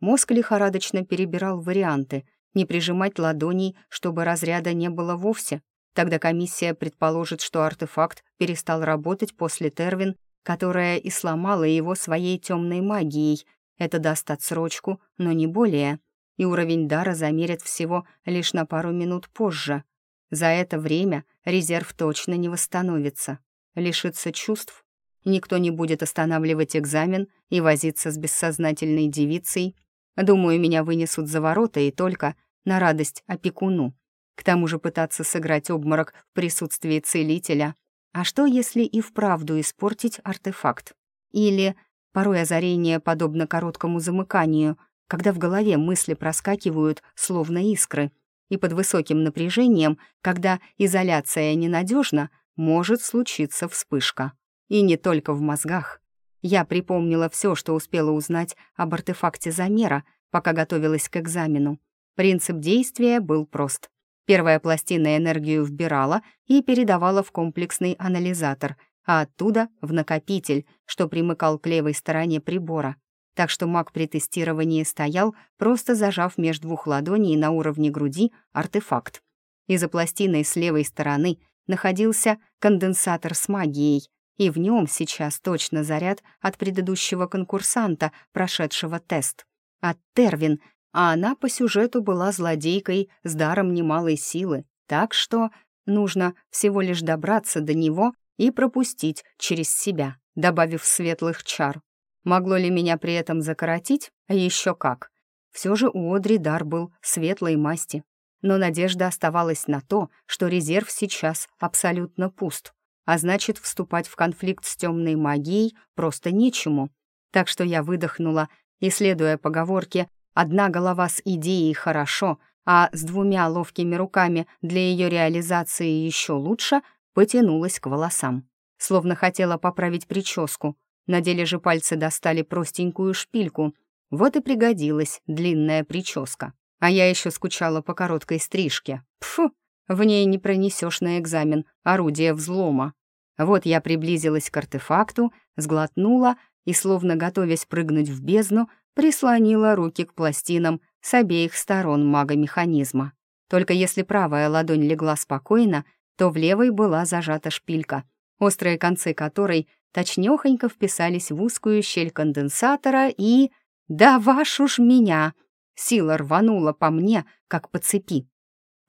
Мозг лихорадочно перебирал варианты, не прижимать ладоней, чтобы разряда не было вовсе. Тогда комиссия предположит, что артефакт перестал работать после Тервин, которая и сломала его своей темной магией. Это даст отсрочку, но не более и уровень дара замерят всего лишь на пару минут позже. За это время резерв точно не восстановится. Лишится чувств. Никто не будет останавливать экзамен и возиться с бессознательной девицей. Думаю, меня вынесут за ворота и только на радость опекуну. К тому же пытаться сыграть обморок в присутствии целителя. А что, если и вправду испортить артефакт? Или порой озарение подобно короткому замыканию, когда в голове мысли проскакивают, словно искры, и под высоким напряжением, когда изоляция ненадежна, может случиться вспышка. И не только в мозгах. Я припомнила все, что успела узнать об артефакте замера, пока готовилась к экзамену. Принцип действия был прост. Первая пластина энергию вбирала и передавала в комплексный анализатор, а оттуда — в накопитель, что примыкал к левой стороне прибора. Так что маг при тестировании стоял, просто зажав между двух ладоней на уровне груди артефакт. И за пластиной с левой стороны находился конденсатор с магией, и в нем сейчас точно заряд от предыдущего конкурсанта, прошедшего тест. От Тервин, а она по сюжету была злодейкой с даром немалой силы, так что нужно всего лишь добраться до него и пропустить через себя, добавив светлых чар. Могло ли меня при этом закоротить? А еще как. Все же у Одри дар был светлой масти. Но надежда оставалась на то, что резерв сейчас абсолютно пуст а значит, вступать в конфликт с темной магией просто нечему. Так что я выдохнула и, следуя поговорке «одна голова с идеей хорошо», а с двумя ловкими руками для ее реализации еще лучше, потянулась к волосам. Словно хотела поправить прическу. На деле же пальцы достали простенькую шпильку. Вот и пригодилась длинная прическа. А я еще скучала по короткой стрижке. Пфу, в ней не пронесешь на экзамен орудие взлома. Вот я приблизилась к артефакту, сглотнула и, словно готовясь прыгнуть в бездну, прислонила руки к пластинам с обеих сторон мага-механизма. Только если правая ладонь легла спокойно, то в левой была зажата шпилька, острые концы которой точнёхонько вписались в узкую щель конденсатора и... «Да вашу ж меня!» Сила рванула по мне, как по цепи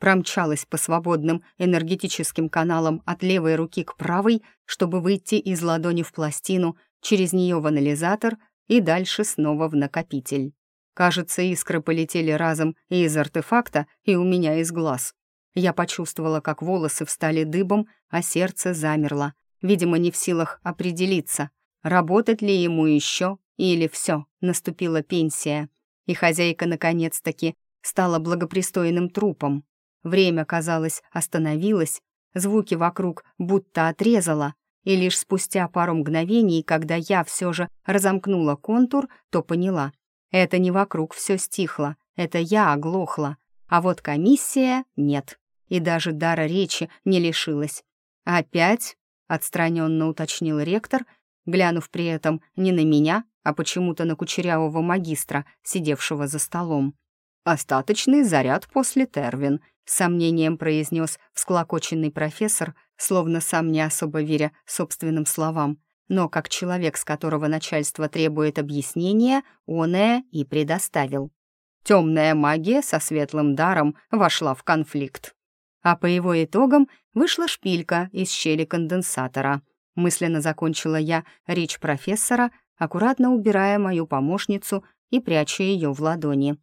промчалась по свободным энергетическим каналам от левой руки к правой, чтобы выйти из ладони в пластину, через нее в анализатор и дальше снова в накопитель. Кажется, искры полетели разом и из артефакта, и у меня из глаз. Я почувствовала, как волосы встали дыбом, а сердце замерло, видимо, не в силах определиться, работать ли ему еще или все, наступила пенсия. И хозяйка, наконец-таки, стала благопристойным трупом. Время, казалось, остановилось, звуки вокруг будто отрезало, и лишь спустя пару мгновений, когда я все же разомкнула контур, то поняла. Это не вокруг все стихло, это я оглохла, а вот комиссия нет, и даже дара речи не лишилась. «Опять?» — отстраненно уточнил ректор, глянув при этом не на меня, а почему-то на кучерявого магистра, сидевшего за столом. «Остаточный заряд после Тервин», — сомнением произнес всклокоченный профессор, словно сам не особо веря собственным словам. Но как человек, с которого начальство требует объяснения, он и предоставил. Темная магия со светлым даром вошла в конфликт. А по его итогам вышла шпилька из щели конденсатора. Мысленно закончила я речь профессора, аккуратно убирая мою помощницу и пряча ее в ладони.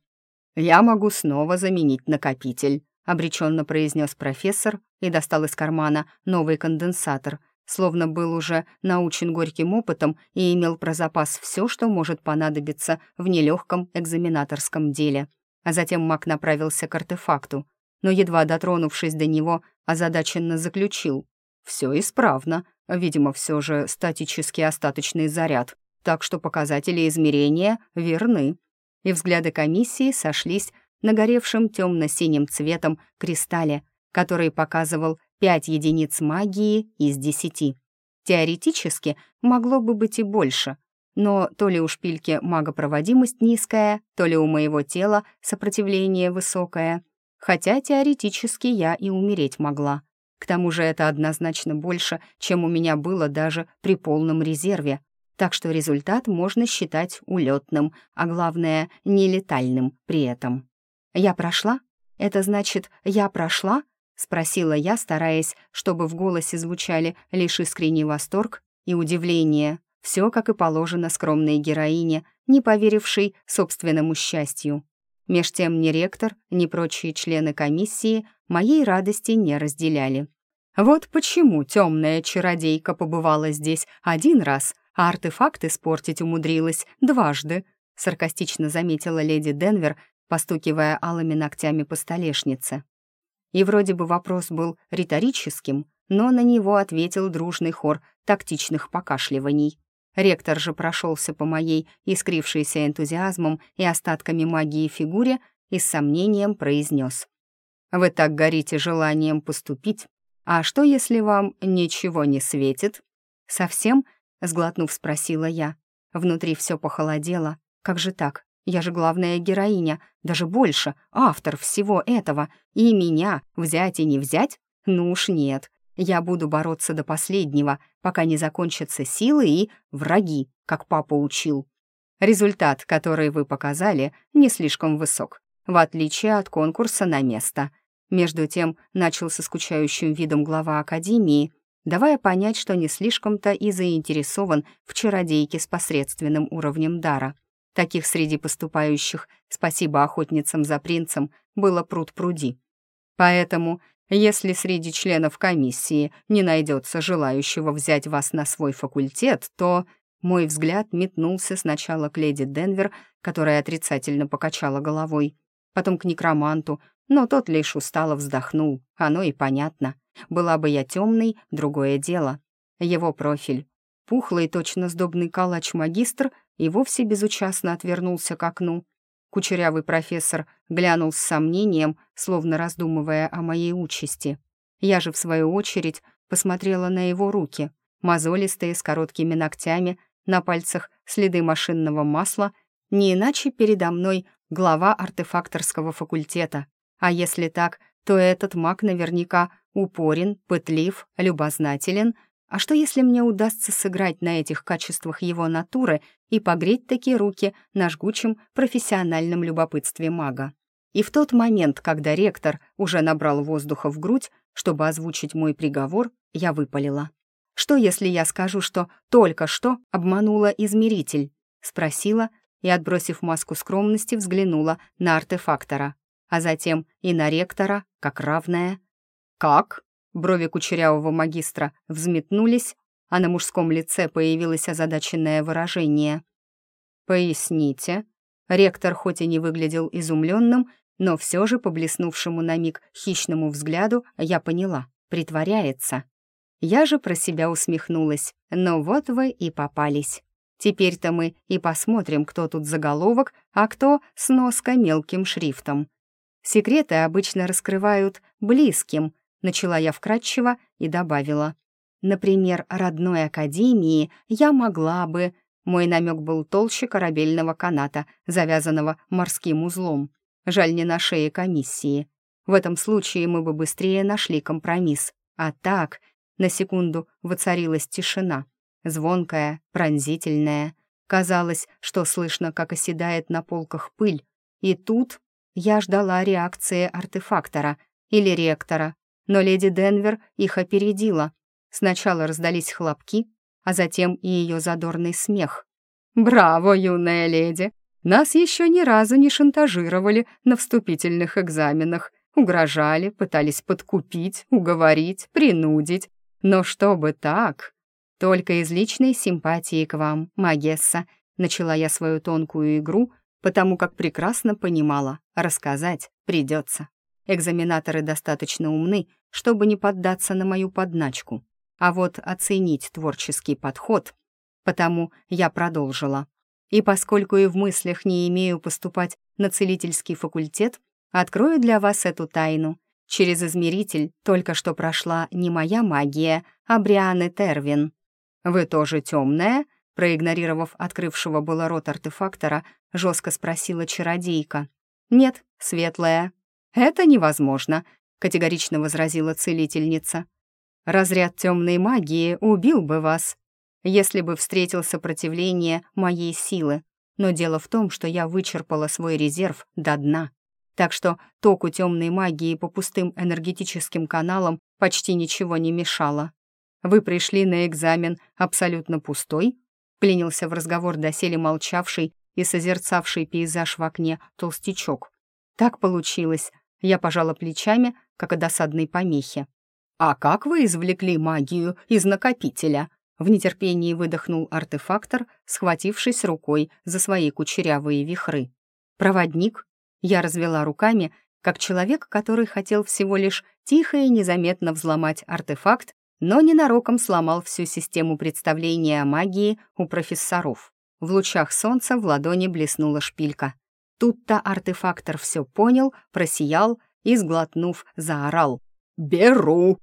«Я могу снова заменить накопитель», — обреченно произнес профессор и достал из кармана новый конденсатор, словно был уже научен горьким опытом и имел про запас все, что может понадобиться в нелегком экзаменаторском деле. А затем маг направился к артефакту, но, едва дотронувшись до него, озадаченно заключил. «Все исправно, видимо, все же статический остаточный заряд, так что показатели измерения верны» и взгляды комиссии сошлись на горевшем темно-синим цветом кристалле, который показывал 5 единиц магии из 10. Теоретически могло бы быть и больше, но то ли у шпильки магопроводимость низкая, то ли у моего тела сопротивление высокое, хотя теоретически я и умереть могла. К тому же это однозначно больше, чем у меня было даже при полном резерве, так что результат можно считать улетным, а главное, нелетальным при этом. «Я прошла? Это значит, я прошла?» — спросила я, стараясь, чтобы в голосе звучали лишь искренний восторг и удивление. Все, как и положено скромной героине, не поверившей собственному счастью. Меж тем ни ректор, ни прочие члены комиссии моей радости не разделяли. Вот почему темная чародейка побывала здесь один раз, а артефакт испортить умудрилась дважды, саркастично заметила леди Денвер, постукивая алыми ногтями по столешнице. И вроде бы вопрос был риторическим, но на него ответил дружный хор тактичных покашливаний. Ректор же прошелся по моей искрившейся энтузиазмом и остатками магии фигуре и с сомнением произнес. «Вы так горите желанием поступить. А что, если вам ничего не светит?» «Совсем?» — сглотнув, спросила я. Внутри все похолодело. «Как же так? Я же главная героиня, даже больше, автор всего этого. И меня взять и не взять? Ну уж нет. Я буду бороться до последнего, пока не закончатся силы и враги, как папа учил. Результат, который вы показали, не слишком высок, в отличие от конкурса на место. Между тем начал со скучающим видом глава Академии, давая понять, что не слишком-то и заинтересован в чародейке с посредственным уровнем дара. Таких среди поступающих, спасибо охотницам за принцем, было пруд-пруди. Поэтому если среди членов комиссии не найдется желающего взять вас на свой факультет, то...» Мой взгляд метнулся сначала к леди Денвер, которая отрицательно покачала головой, потом к некроманту, но тот лишь устало вздохнул. Оно и понятно. Была бы я темный, другое дело. Его профиль. Пухлый, точно сдобный калач-магистр и вовсе безучастно отвернулся к окну, Кучерявый профессор глянул с сомнением, словно раздумывая о моей участи. Я же, в свою очередь, посмотрела на его руки, мозолистые, с короткими ногтями, на пальцах следы машинного масла, не иначе передо мной глава артефакторского факультета. А если так, то этот маг наверняка упорен, пытлив, любознателен, а что, если мне удастся сыграть на этих качествах его натуры и погреть такие руки на жгучем профессиональном любопытстве мага? И в тот момент, когда ректор уже набрал воздуха в грудь, чтобы озвучить мой приговор, я выпалила. «Что, если я скажу, что только что обманула измеритель?» Спросила и, отбросив маску скромности, взглянула на артефактора, а затем и на ректора, как равная. «Как?» Брови кучерявого магистра взметнулись, а на мужском лице появилось озадаченное выражение. «Поясните». Ректор хоть и не выглядел изумленным, но все же, по блеснувшему на миг хищному взгляду, я поняла, притворяется. Я же про себя усмехнулась. Но вот вы и попались. Теперь-то мы и посмотрим, кто тут заголовок, а кто сноска мелким шрифтом. Секреты обычно раскрывают близким, Начала я вкратчиво и добавила. Например, родной академии я могла бы... Мой намек был толще корабельного каната, завязанного морским узлом. Жаль, не на шее комиссии. В этом случае мы бы быстрее нашли компромисс. А так, на секунду воцарилась тишина. Звонкая, пронзительная. Казалось, что слышно, как оседает на полках пыль. И тут я ждала реакции артефактора или ректора, но леди Денвер их опередила. Сначала раздались хлопки, а затем и ее задорный смех. «Браво, юная леди! Нас еще ни разу не шантажировали на вступительных экзаменах. Угрожали, пытались подкупить, уговорить, принудить. Но чтобы так...» «Только из личной симпатии к вам, Магесса», начала я свою тонкую игру, потому как прекрасно понимала, рассказать придется. Экзаменаторы достаточно умны, чтобы не поддаться на мою подначку. А вот оценить творческий подход, потому я продолжила. И поскольку и в мыслях не имею поступать на целительский факультет, открою для вас эту тайну. Через измеритель только что прошла не моя магия, а Брианы Тервин. «Вы тоже темная?» проигнорировав открывшего было рот артефактора, жестко спросила чародейка. «Нет, светлая», «Это невозможно», — категорично возразила целительница. «Разряд темной магии убил бы вас, если бы встретил сопротивление моей силы. Но дело в том, что я вычерпала свой резерв до дна. Так что току темной магии по пустым энергетическим каналам почти ничего не мешало. Вы пришли на экзамен абсолютно пустой? Клянился в разговор доселе молчавший и созерцавший пейзаж в окне толстячок. Так получилось. Я пожала плечами, как о досадной помехе. «А как вы извлекли магию из накопителя?» В нетерпении выдохнул артефактор, схватившись рукой за свои кучерявые вихры. «Проводник?» Я развела руками, как человек, который хотел всего лишь тихо и незаметно взломать артефакт, но ненароком сломал всю систему представления о магии у профессоров. В лучах солнца в ладони блеснула шпилька. Тут-то артефактор все понял, просиял и, сглотнув, заорал. «Беру!»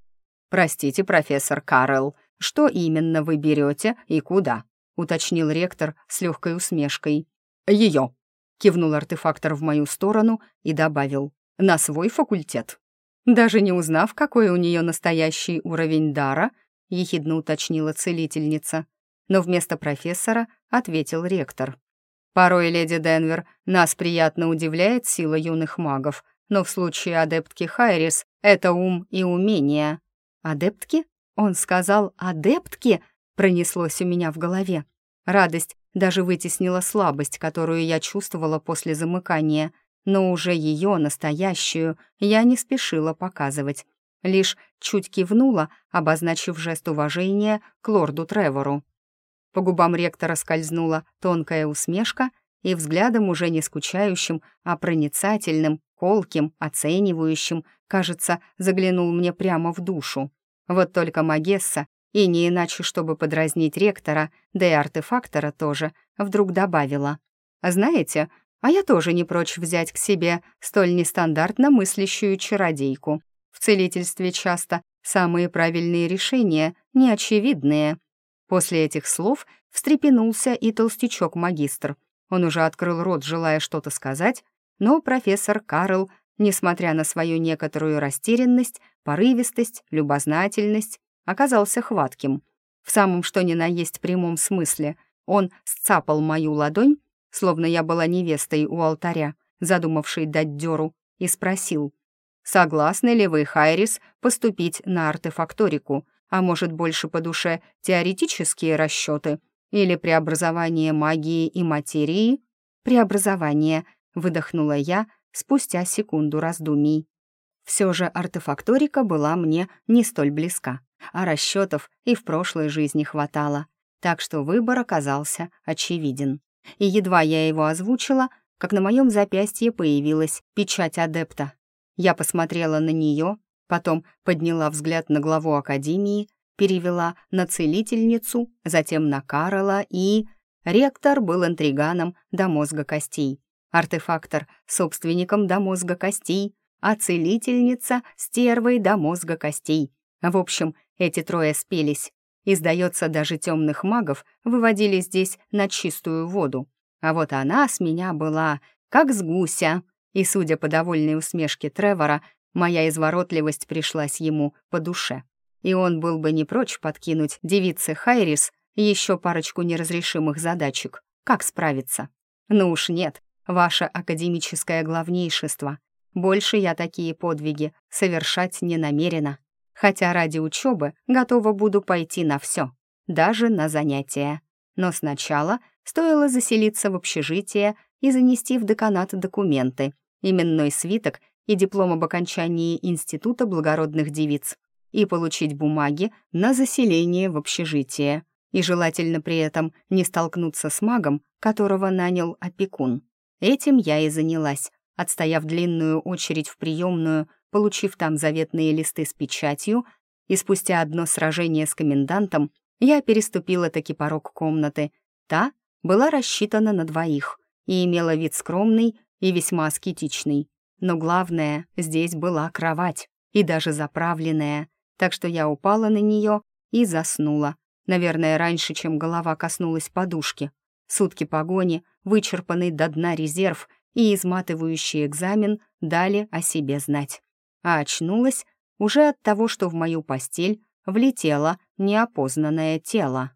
«Простите, профессор Карл, что именно вы берете и куда?» — уточнил ректор с легкой усмешкой. «Ее!» — кивнул артефактор в мою сторону и добавил. «На свой факультет». Даже не узнав, какой у нее настоящий уровень дара, ехидно уточнила целительница. Но вместо профессора ответил ректор. «Порой, леди Денвер, нас приятно удивляет сила юных магов, но в случае адептки Хайрис это ум и умение». «Адептки?» Он сказал «адептки?» пронеслось у меня в голове. Радость даже вытеснила слабость, которую я чувствовала после замыкания — но уже ее, настоящую, я не спешила показывать. Лишь чуть кивнула, обозначив жест уважения к лорду Тревору. По губам ректора скользнула тонкая усмешка, и взглядом уже не скучающим, а проницательным, колким, оценивающим, кажется, заглянул мне прямо в душу. Вот только Магесса, и не иначе, чтобы подразнить ректора, да и артефактора тоже, вдруг добавила. «Знаете, а я тоже не прочь взять к себе столь нестандартно мыслящую чародейку. В целительстве часто самые правильные решения неочевидные. После этих слов встрепенулся и толстячок-магистр. Он уже открыл рот, желая что-то сказать, но профессор Карл, несмотря на свою некоторую растерянность, порывистость, любознательность, оказался хватким. В самом что ни на есть прямом смысле он сцапал мою ладонь словно я была невестой у алтаря, задумавшей дать дёру, и спросил, «Согласны ли вы, Хайрис, поступить на артефакторику, а может, больше по душе теоретические расчеты или преобразование магии и материи?» «Преобразование», — выдохнула я спустя секунду раздумий. Все же артефакторика была мне не столь близка, а расчетов и в прошлой жизни хватало, так что выбор оказался очевиден и едва я его озвучила, как на моем запястье появилась печать адепта. Я посмотрела на нее, потом подняла взгляд на главу Академии, перевела на целительницу, затем на Карла и... Ректор был интриганом до мозга костей, артефактор — собственником до мозга костей, а целительница — стервой до мозга костей. В общем, эти трое спелись. И, сдается, даже темных магов выводили здесь на чистую воду. А вот она с меня была как с гуся. И, судя по довольной усмешке Тревора, моя изворотливость пришлась ему по душе. И он был бы не прочь подкинуть девице Хайрис еще парочку неразрешимых задачек. Как справиться? Ну уж нет, ваше академическое главнейшество. Больше я такие подвиги совершать не намерена хотя ради учебы готова буду пойти на все, даже на занятия. Но сначала стоило заселиться в общежитие и занести в деканат документы, именной свиток и диплом об окончании Института благородных девиц, и получить бумаги на заселение в общежитие, и желательно при этом не столкнуться с магом, которого нанял опекун. Этим я и занялась, отстояв длинную очередь в приемную Получив там заветные листы с печатью, и спустя одно сражение с комендантом, я переступила таки порог комнаты. Та была рассчитана на двоих и имела вид скромный и весьма аскетичный. Но главное, здесь была кровать, и даже заправленная, так что я упала на нее и заснула. Наверное, раньше, чем голова коснулась подушки. Сутки погони, вычерпанный до дна резерв и изматывающий экзамен дали о себе знать а очнулась уже от того, что в мою постель влетело неопознанное тело.